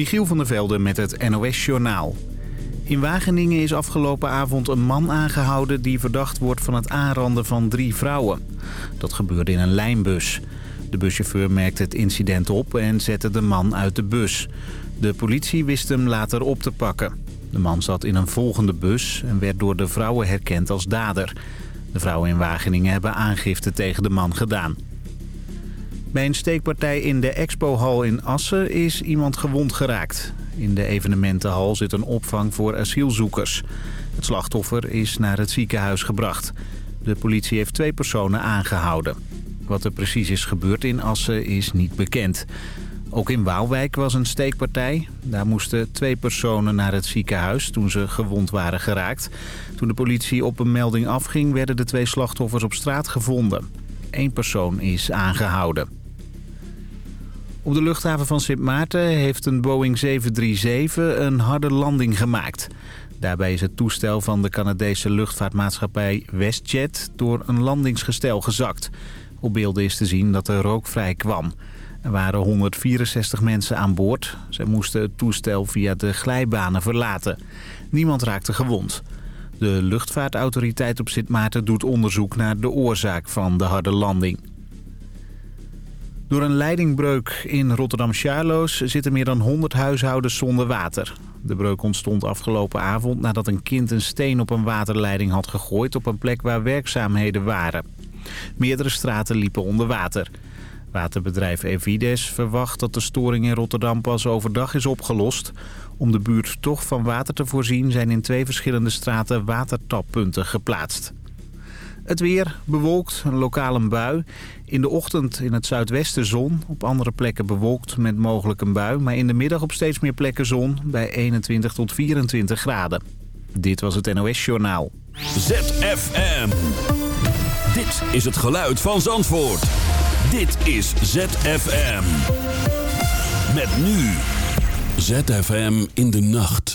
Michiel van der Velde met het NOS-journaal. In Wageningen is afgelopen avond een man aangehouden... die verdacht wordt van het aanranden van drie vrouwen. Dat gebeurde in een lijnbus. De buschauffeur merkte het incident op en zette de man uit de bus. De politie wist hem later op te pakken. De man zat in een volgende bus en werd door de vrouwen herkend als dader. De vrouwen in Wageningen hebben aangifte tegen de man gedaan. Bij een steekpartij in de expohal in Assen is iemand gewond geraakt. In de evenementenhal zit een opvang voor asielzoekers. Het slachtoffer is naar het ziekenhuis gebracht. De politie heeft twee personen aangehouden. Wat er precies is gebeurd in Assen is niet bekend. Ook in Waalwijk was een steekpartij. Daar moesten twee personen naar het ziekenhuis toen ze gewond waren geraakt. Toen de politie op een melding afging werden de twee slachtoffers op straat gevonden. Eén persoon is aangehouden. Op de luchthaven van Sint Maarten heeft een Boeing 737 een harde landing gemaakt. Daarbij is het toestel van de Canadese luchtvaartmaatschappij WestJet door een landingsgestel gezakt. Op beelden is te zien dat er rook vrij kwam. Er waren 164 mensen aan boord. Zij moesten het toestel via de glijbanen verlaten. Niemand raakte gewond. De luchtvaartautoriteit op Sint Maarten doet onderzoek naar de oorzaak van de harde landing. Door een leidingbreuk in Rotterdam-Charloes zitten meer dan 100 huishoudens zonder water. De breuk ontstond afgelopen avond nadat een kind een steen op een waterleiding had gegooid op een plek waar werkzaamheden waren. Meerdere straten liepen onder water. Waterbedrijf Evides verwacht dat de storing in Rotterdam pas overdag is opgelost. Om de buurt toch van water te voorzien zijn in twee verschillende straten watertappunten geplaatst. Het weer bewolkt, een lokale bui. In de ochtend in het zuidwesten zon. Op andere plekken bewolkt met mogelijk een bui. Maar in de middag op steeds meer plekken zon bij 21 tot 24 graden. Dit was het NOS Journaal. ZFM. Dit is het geluid van Zandvoort. Dit is ZFM. Met nu. ZFM in de nacht.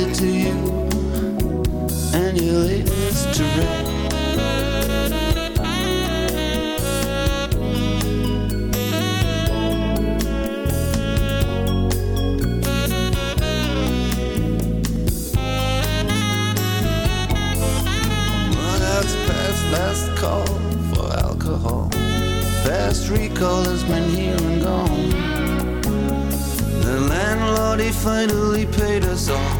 it to you and your latest direct. last call for alcohol. Fast recall has been here and gone. The landlord, he finally paid us all.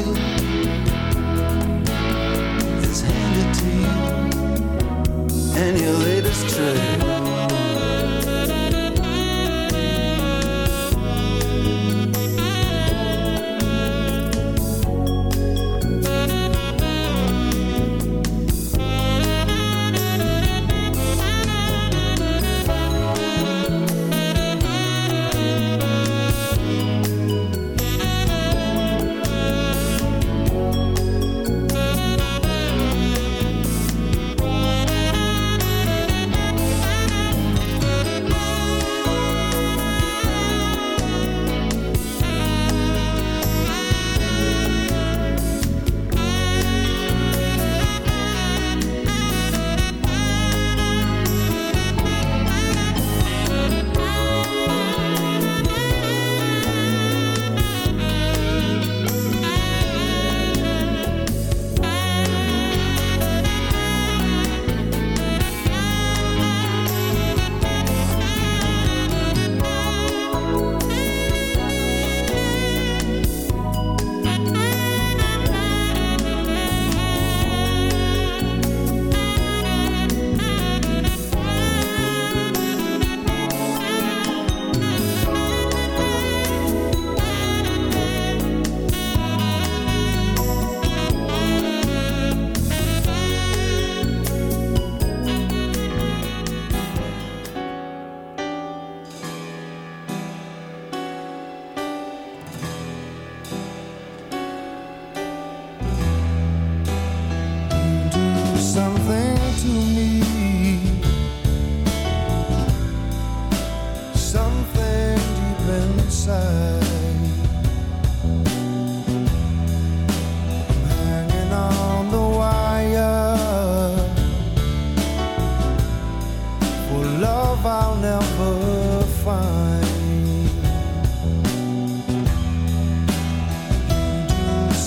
your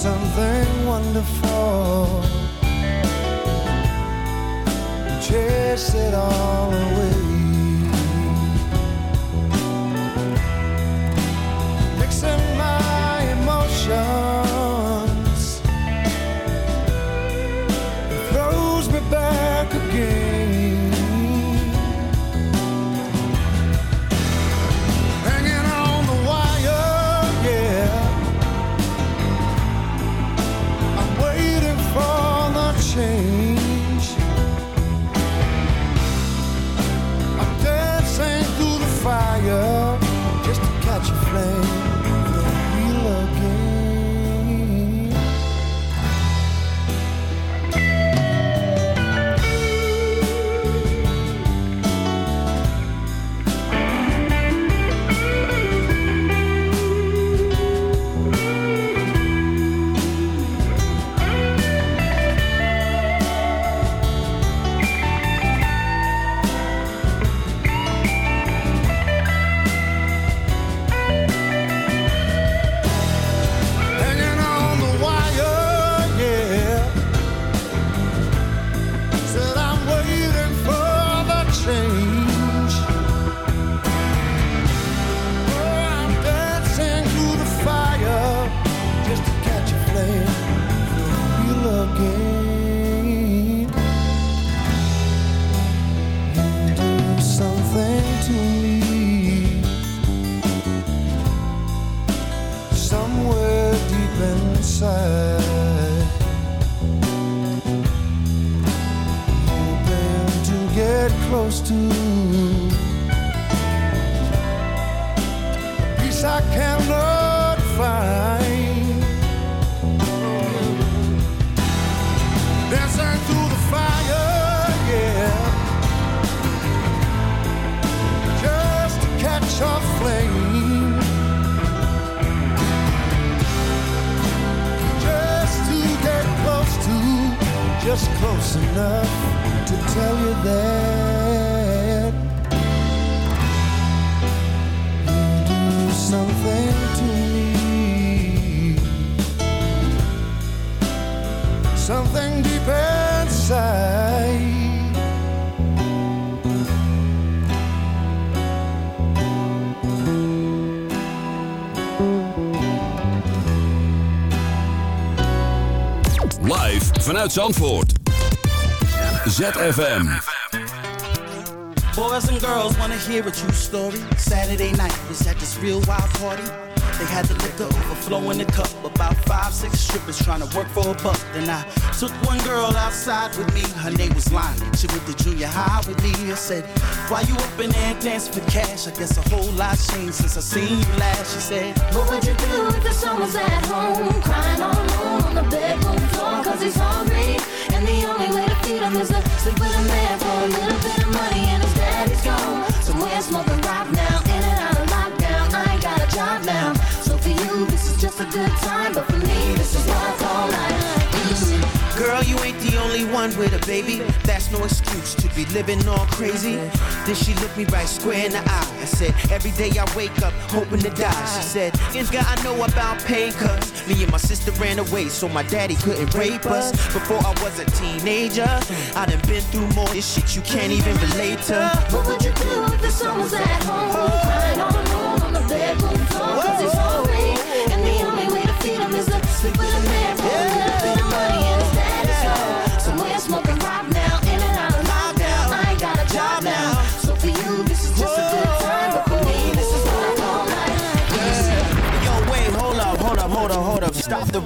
something wonderful. Chase it all away. Peace I cannot find. Dancing through the fire, yeah, just to catch a flame. just to get close to, just close enough to tell you that something to me, something deep inside. Live vanuit Zandvoort. ZFM. Boys and girls wanna hear a true story. Saturday night was at this real wild party. They had the liquor overflowing the cup. About five, six strippers trying to work for a buck. Then I took one girl outside with me. Her name was Lonnie. She went to junior high with me. I said, Why you up in there dancing for cash? I guess a whole lot changed since I seen you last. She said, What would you do if the son was at home Crying all alone on the bedroom floor Cause he's hungry And the only way to feed him is to sleep with a man For a little bit of money and gone Somewhere smoking now So. Girl, you ain't the only one with a baby. That's no excuse to be living all crazy. Then she looked me right square in the eye. I said, Every day I wake up hoping to die. She said, Nigga, I know about pain, cuz me and my sister ran away so my daddy couldn't rape us. Before I was a teenager, I done been through more this shit you can't even relate to. What would you do if the son was at home Crying all alone on the bedroom floor Cause he's hungry And the only way to feed him is to sleep with a man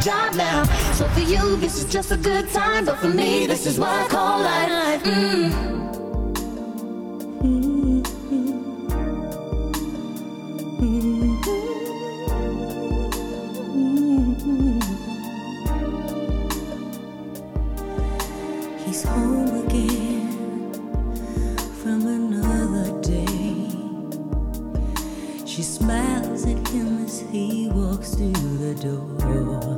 Job now. So for you, this is just a good time. But for me, this is what I call life. Mm. He's home again from another day. She smiles at him as he walks through the door.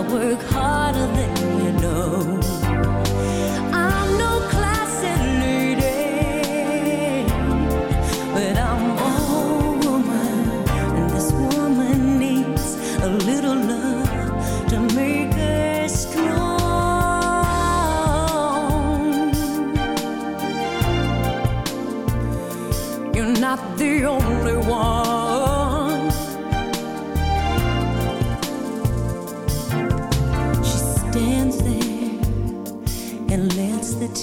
I work harder than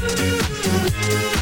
Thank you.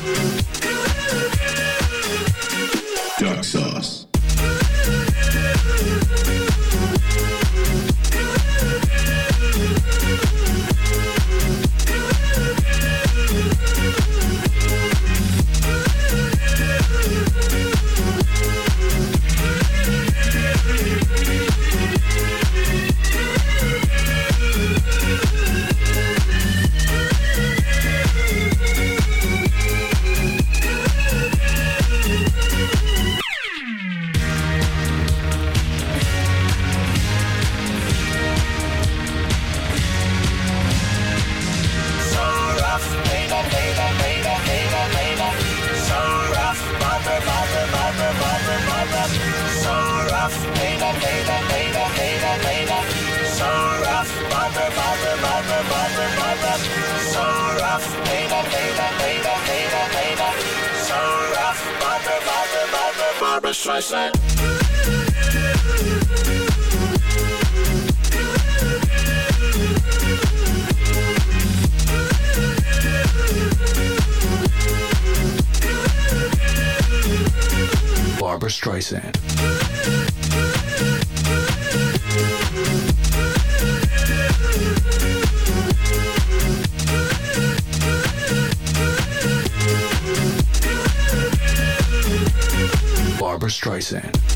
Streisand.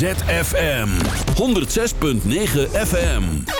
ZFM 106.9 FM.